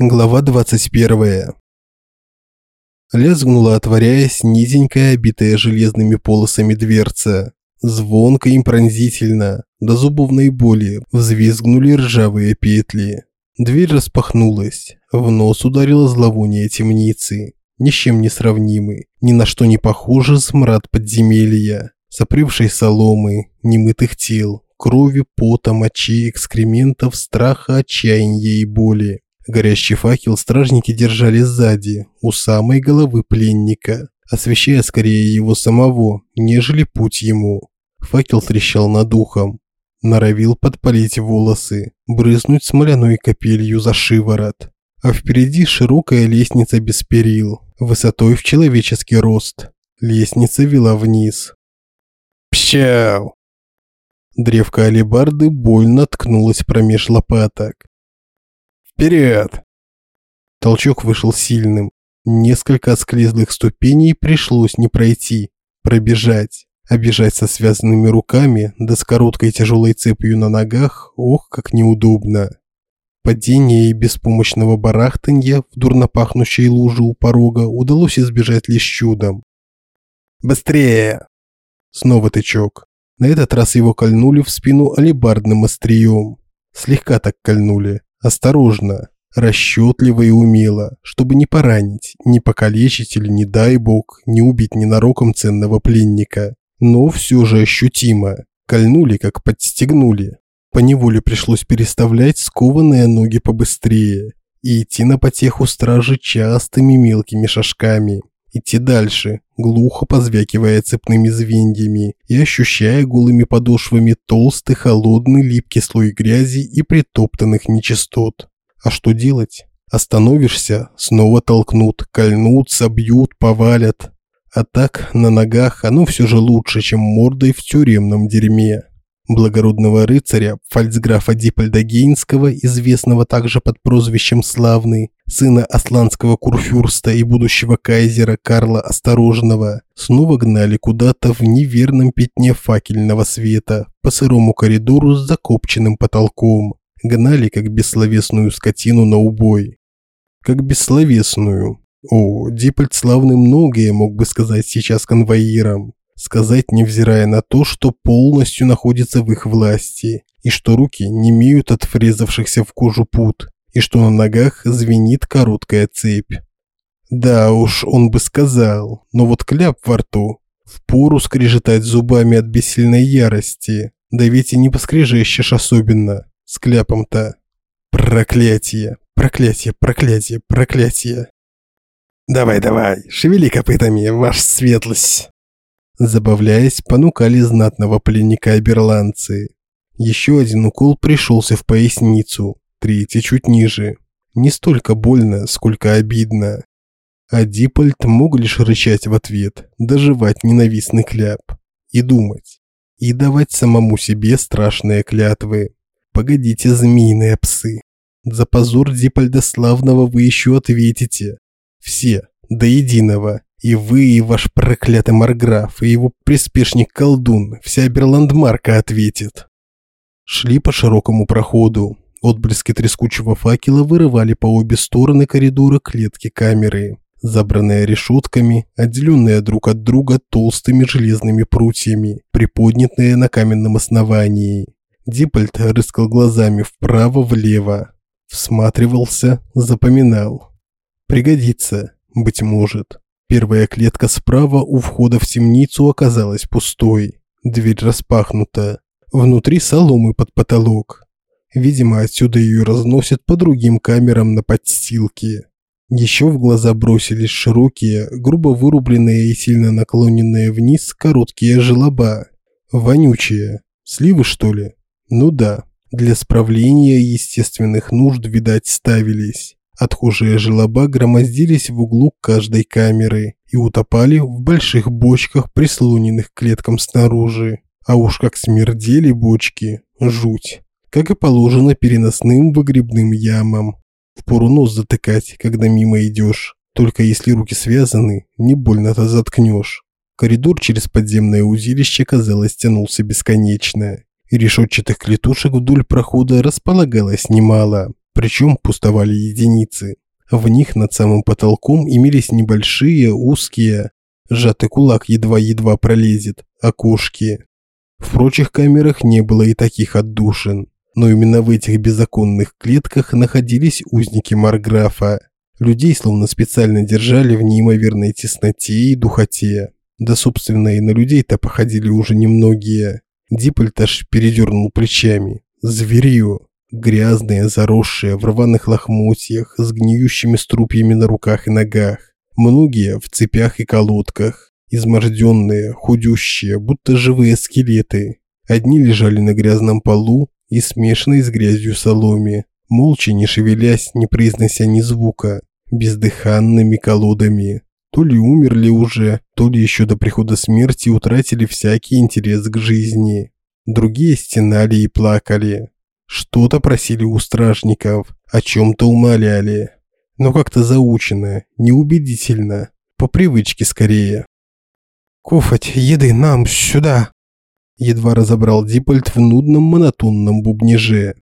Глава 21. Лязгнула, отворяясь, низенькая, обитая железными полосами дверца. Звонко и пронзительно, до зубовной боли, взвизгнули ржавые петли. Дверь распахнулась, в нос ударило зловоние темницы. Ни с чем не сравнимый, ни на что не похожий смрад подземелья, сопревшей соломы, немытых тел, крови, пота, мочи, экскрементов, страха, отчаяния и боли. Горящий факел стражники держали сзади, у самой головы пленника, освещая скорее его самого, нежели путь ему. Факел трещал над ухом, норовил подпалить волосы, брызнуть смоляной капелью за шиворот. А впереди широкая лестница без перил, высотой в человеческий рост. Лестница вела вниз. Пщау! Древко алебарды больно ткнулось промеж лопаток. Вперед! Толчок вышел сильным. Несколько осклизлых ступеней пришлось не пройти, пробежать. Обежать со связанными руками, да с короткой тяжелой цепью на ногах, ох, как неудобно. Падение и беспомощного барахтанья в дурно пахнущей луже у порога удалось избежать лишь чудом. «Быстрее!» Снова тычок. На этот раз его кольнули в спину алебардным острием. Слегка так кольнули, Осторожно, расчетливо и умело, чтобы не поранить, не покалечить или, не дай бог, не убить ненароком ценного пленника. Но все же ощутимо. Кольнули, как подстегнули. Поневоле пришлось переставлять скованные ноги побыстрее и идти на потеху стражи частыми мелкими шажками. Идти дальше, глухо позвякивая цепными звеньями и ощущая голыми подошвами толстый, холодный, липкий слой грязи и притоптанных нечистот. А что делать? Остановишься, снова толкнут, кольнут, собьют, повалят. А так, на ногах оно все же лучше, чем мордой в тюремном дерьме благородного рыцаря фальцграфа Дипольда Гейнского, известного также под прозвищем Славный, сына асланского курфюрста и будущего кайзера Карла Осторожного, снова гнали куда-то в неверном пятне факельного света по сырому коридору с закопченным потолком. Гнали как бессловесную скотину на убой. Как бессловесную. О, Дипольд Славный многое мог бы сказать сейчас конвоирам сказать, невзирая на то, что полностью находится в их власти, и что руки не имеют от врезавшихся в кожу пут, и что на ногах звенит короткая цепь. Да уж, он бы сказал, но вот кляп во рту. Впору скрежетать зубами от бессильной ярости. Да ведь и не поскрежещешь особенно. С кляпом-то. Проклятие, проклятие, проклятие, проклятие. Давай, давай, шевели копытами, ваш светлость. Забавляясь, понукали знатного пленника оберландцы. Еще один укол пришелся в поясницу, третий чуть ниже. Не столько больно, сколько обидно. А Дипольт мог лишь рычать в ответ, доживать ненавистный кляп. И думать. И давать самому себе страшные клятвы. Погодите, змеиные псы. За позор Дипольда Славного вы еще ответите. Все, до единого. И вы, и ваш проклятый Марграф, и его приспешник-колдун, вся Берландмарка ответит. Шли по широкому проходу. Отблески трескучего факела вырывали по обе стороны коридора клетки камеры, забранные решетками, отделенные друг от друга толстыми железными прутьями, приподнятые на каменном основании. Диппольт рыскал глазами вправо-влево, всматривался, запоминал. Пригодится, быть может. Первая клетка справа у входа в темницу оказалась пустой. Дверь распахнута. Внутри соломы под потолок. Видимо, отсюда ее разносят по другим камерам на подстилке. Еще в глаза бросились широкие, грубо вырубленные и сильно наклоненные вниз короткие желоба. Вонючие. Сливы, что ли? Ну да. Для справления естественных нужд, видать, ставились. Отхожие желоба громоздились в углу каждой камеры и утопали в больших бочках, прислоненных к клеткам снаружи. А уж как смердели бочки, жуть. Как и положено переносным выгребным ямам. Впору нос затыкать, когда мимо идешь. Только если руки связаны, не больно-то заткнешь. Коридор через подземное узилище, казалось, тянулся бесконечно. И решетчатых клетушек вдоль прохода располагалось немало. Причем пустовали единицы. В них над самым потолком имелись небольшие, узкие, сжатый кулак едва-едва пролезет, окошки. В прочих камерах не было и таких отдушин. Но именно в этих беззаконных клетках находились узники Марграфа. Людей словно специально держали в неимоверной тесноте и духоте. Да, собственно, и на людей-то походили уже немногие. Диппольт аж передернул плечами. Зверье. Грязные, заросшие, в рваных лохмотьях, с гниющими струпьями на руках и ногах. Многие в цепях и колодках. Изможденные, худющие, будто живые скелеты. Одни лежали на грязном полу и смешанной с грязью соломе, молча не шевелясь, не произнося ни звука, бездыханными колодами. То ли умерли уже, то ли еще до прихода смерти утратили всякий интерес к жизни. Другие стенали и плакали. Что-то просили у стражников, о чем-то умоляли. Но как-то заучено, неубедительно, по привычке скорее. «Кофать, еды нам сюда!» Едва разобрал Диппольт в нудном монотонном бубнеже.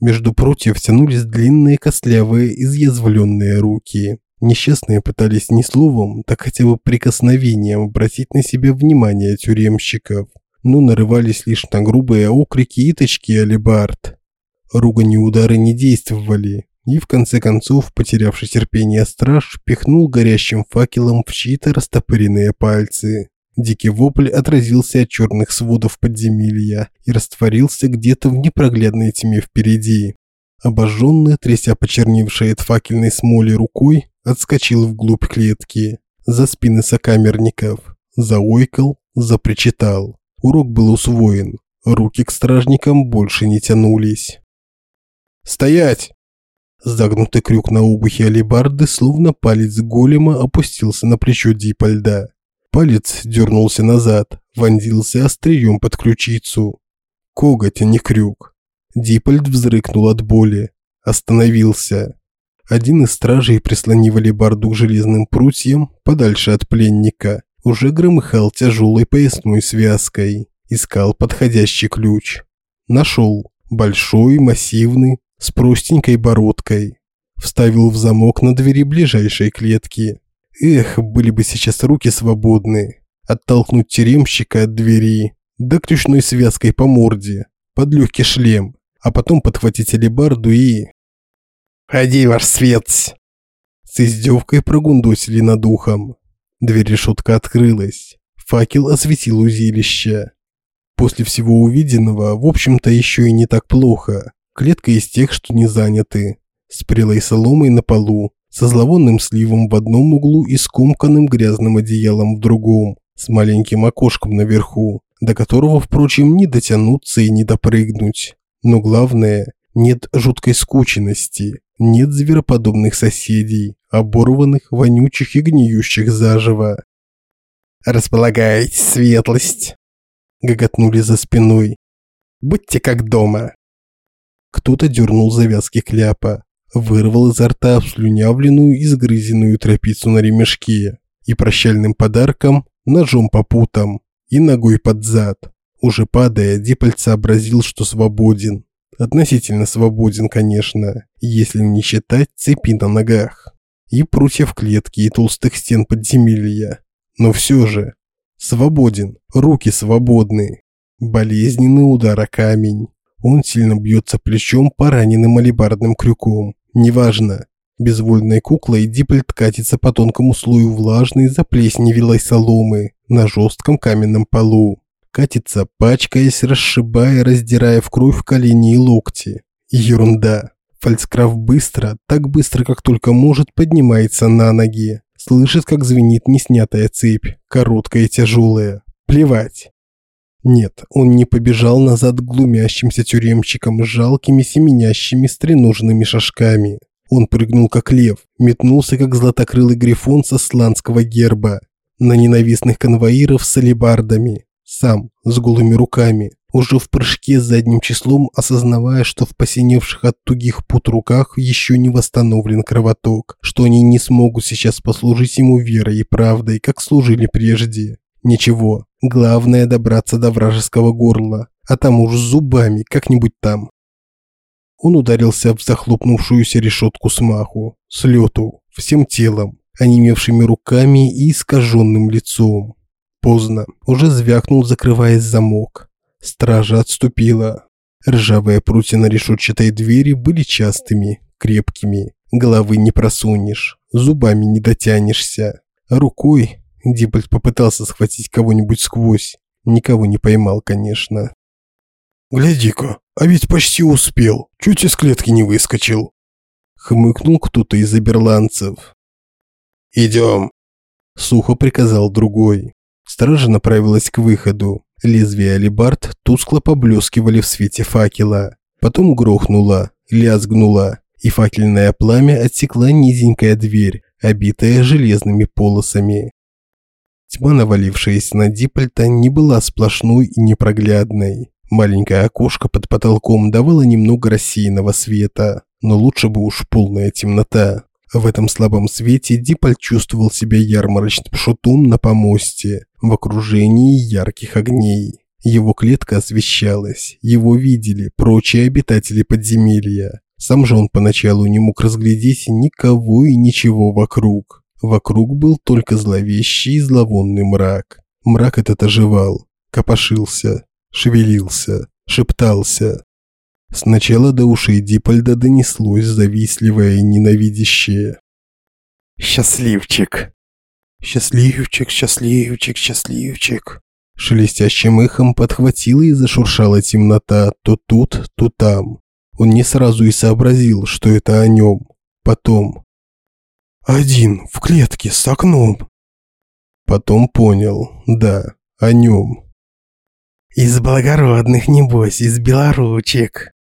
Между прутьев тянулись длинные костлявые изъязвленные руки. Несчастные пытались не словом, так хотя бы прикосновением обратить на себя внимание тюремщиков, но нарывались лишь на грубые окрики и тычки алибард. Ругань и удары не действовали, и в конце концов, потерявший терпение страж, пихнул горящим факелом в чьи-то растопыренные пальцы. Дикий вопль отразился от черных сводов подземелья и растворился где-то в непроглядной тьме впереди. Обожженный, тряся почерневшей от факельной смоли рукой, отскочил вглубь клетки, за спины сокамерников, заойкал, запричитал. Урок был усвоен, руки к стражникам больше не тянулись. «Стоять!» Загнутый крюк на обухе алебарды, словно палец голема, опустился на плечо Дипольда. Палец дернулся назад, вонзился острием под ключицу. Коготь, а не крюк. Дипольд взрыкнул от боли. Остановился. Один из стражей, прислонив алебарду к железным прутьям, подальше от пленника, уже громыхал тяжелой поясной связкой. Искал подходящий ключ. Нашел. Большой, массивный, с простенькой бородкой. Вставил в замок на двери ближайшей клетки. Эх, были бы сейчас руки свободны. Оттолкнуть тюремщика от двери, да крючной связкой по морде, под легкий шлем, а потом подхватить алебарду и «Ходи, ваш свет!» С издевкой прогундосили над ухом. Дверь решетка открылась. Факел осветил узилище. После всего увиденного, в общем-то, еще и не так плохо. Клетка из тех, что не заняты. С прелой соломой на полу, со зловонным сливом в одном углу и скомканным грязным одеялом в другом, с маленьким окошком наверху, до которого, впрочем, не дотянуться и не допрыгнуть. Но главное, нет жуткой скученности, нет звероподобных соседей, оборванных, вонючих и гниющих заживо. «Располагайтесь, светлость!» – гоготнули за спиной. «Будьте как дома!» Кто-то дернул завязки кляпа, вырвал изо рта обслюнявленную и сгрызенную тропицу на ремешке и прощальным подарком ножом по путам и ногой под зад. Уже падая, Диппольт сообразил, что свободен. Относительно свободен, конечно, если не считать цепи на ногах и прутьев клетки и толстых стен подземелья. Но все же свободен, руки свободны. Болезненный удар о камень. Он сильно бьется плечом по раненым алебардным крюком. Неважно. Безвольной куклой Диппельт катится по тонкому слою влажной заплесневелой соломы на жестком каменном полу катится, пачкаясь, расшибая, раздирая в кровь колени и локти. Ерунда. Фальцкраф быстро, так быстро, как только может, поднимается на ноги. Слышит, как звенит неснятая цепь, короткая и тяжелая. Плевать. Нет, он не побежал назад к глумящимся тюремщикам с жалкими семенящими стреноженными шажками. Он прыгнул как лев, метнулся как златокрылый грифон со сланского герба на ненавистных конвоиров с алебардами, сам, с голыми руками, уже в прыжке с задним числом, осознавая, что в посиневших от тугих пут руках еще не восстановлен кровоток, что они не смогут сейчас послужить ему верой и правдой, как служили прежде. Ничего, главное добраться до вражеского горла, а там уж зубами, как-нибудь там. Он ударился в захлопнувшуюся решетку смаху, с лету, всем телом, онемевшими руками и искаженным лицом. Поздно, уже звякнул, закрываясь замок. Стража отступила. Ржавые прутья на решетчатой двери были частыми, крепкими. Головы не просунешь, зубами не дотянешься. Рукой Диппольд попытался схватить кого-нибудь сквозь. Никого не поймал, конечно. «Гляди-ка, а ведь почти успел, чуть из клетки не выскочил». Хмыкнул кто-то из оберландцев. «Идем», – сухо приказал другой. Стража направилась к выходу. Лезвия алебард тускло поблескивали в свете факела. Потом грохнуло, лязгнуло, и факельное пламя отсекла низенькая дверь, обитая железными полосами. Тьма, навалившаяся на Диппольта, не была сплошной и непроглядной. Маленькое окошко под потолком давало немного рассеянного света, но лучше бы уж полная темнота. В этом слабом свете Диполь чувствовал себя ярмарочным шутом на помосте, в окружении ярких огней. Его клетка освещалась, его видели прочие обитатели подземелья. Сам же он поначалу не мог разглядеть никого и ничего вокруг. Вокруг был только зловещий и зловонный мрак. Мрак этот оживал, копошился, шевелился, шептался. Сначала до ушей Дипольда донеслось завистливое и ненавидящее. «Счастливчик! Счастливчик, счастливчик, счастливчик!» Шелестящим эхом подхватила и зашуршала темнота то тут, то там. Он не сразу и сообразил, что это о нем. Потом. «Один, в клетке, с окном!» Потом понял, да, о нем. «Из благородных, небось, из белоручек!»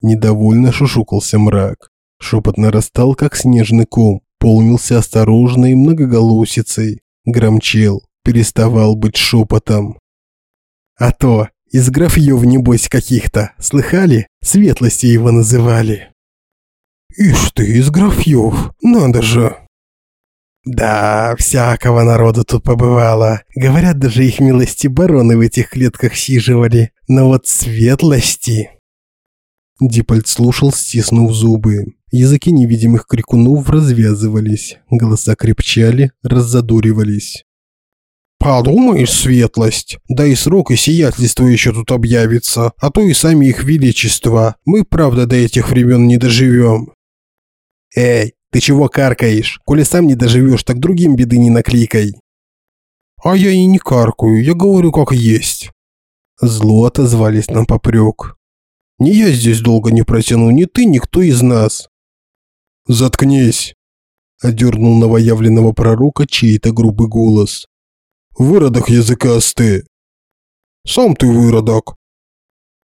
Недовольно шушукался мрак. Шепот нарастал, как снежный ком, полнился осторожной многоголосицей, громчел, переставал быть шепотом. «А то, из графьев, небось, каких-то, слыхали? Светлости его называли». «Ишь ты, из графьев, надо же!» «Да, всякого народа тут побывало. Говорят, даже их милости бароны в этих клетках сиживали. Но вот светлости...» Дипольд слушал, стиснув зубы. Языки невидимых крикунов развязывались, голоса крепчали, раззадоривались. «Подумаешь, светлость, да и срок и сиятельство еще тут объявится, а то и сами их величества. Мы, правда, до этих времен не доживем». «Эй, ты чего каркаешь? Коли сам не доживешь, так другим беды не накликай». «А я и не каркаю, я говорю как есть». Зло отозвались нам попрек. Не я здесь долго не протяну, ни ты, ни кто из нас. Заткнись, одернул новоявленного пророка чей-то грубый голос. Выродок языкастый. Сам ты выродок.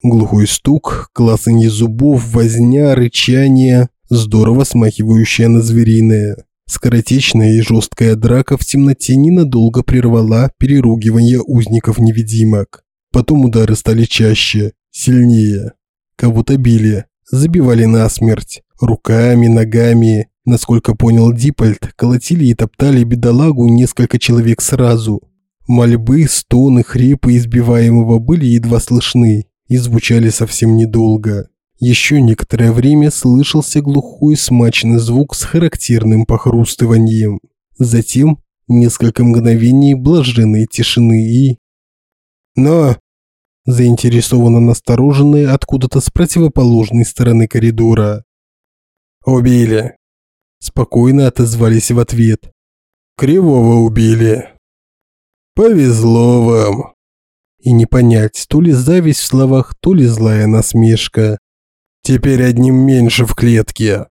Глухой стук, клацанье зубов, возня, рычание, здорово смахивающее на звериное. Скоротечная и жесткая драка в темноте ненадолго прервала переругивание узников-невидимок. Потом удары стали чаще, сильнее. Кого-то били, забивали насмерть. Руками, ногами. Насколько понял Дипольд, колотили и топтали бедолагу несколько человек сразу. Мольбы, стоны, хрипы избиваемого были едва слышны и звучали совсем недолго. Еще некоторое время слышался глухой смачный звук с характерным похрустыванием. Затем несколько мгновений блаженной тишины и... «Но!» заинтересованно настороженные откуда-то с противоположной стороны коридора. «Убили!» Спокойно отозвались в ответ. «Кривого убили!» «Повезло вам!» И не понять, то ли зависть в словах, то ли злая насмешка. «Теперь одним меньше в клетке!»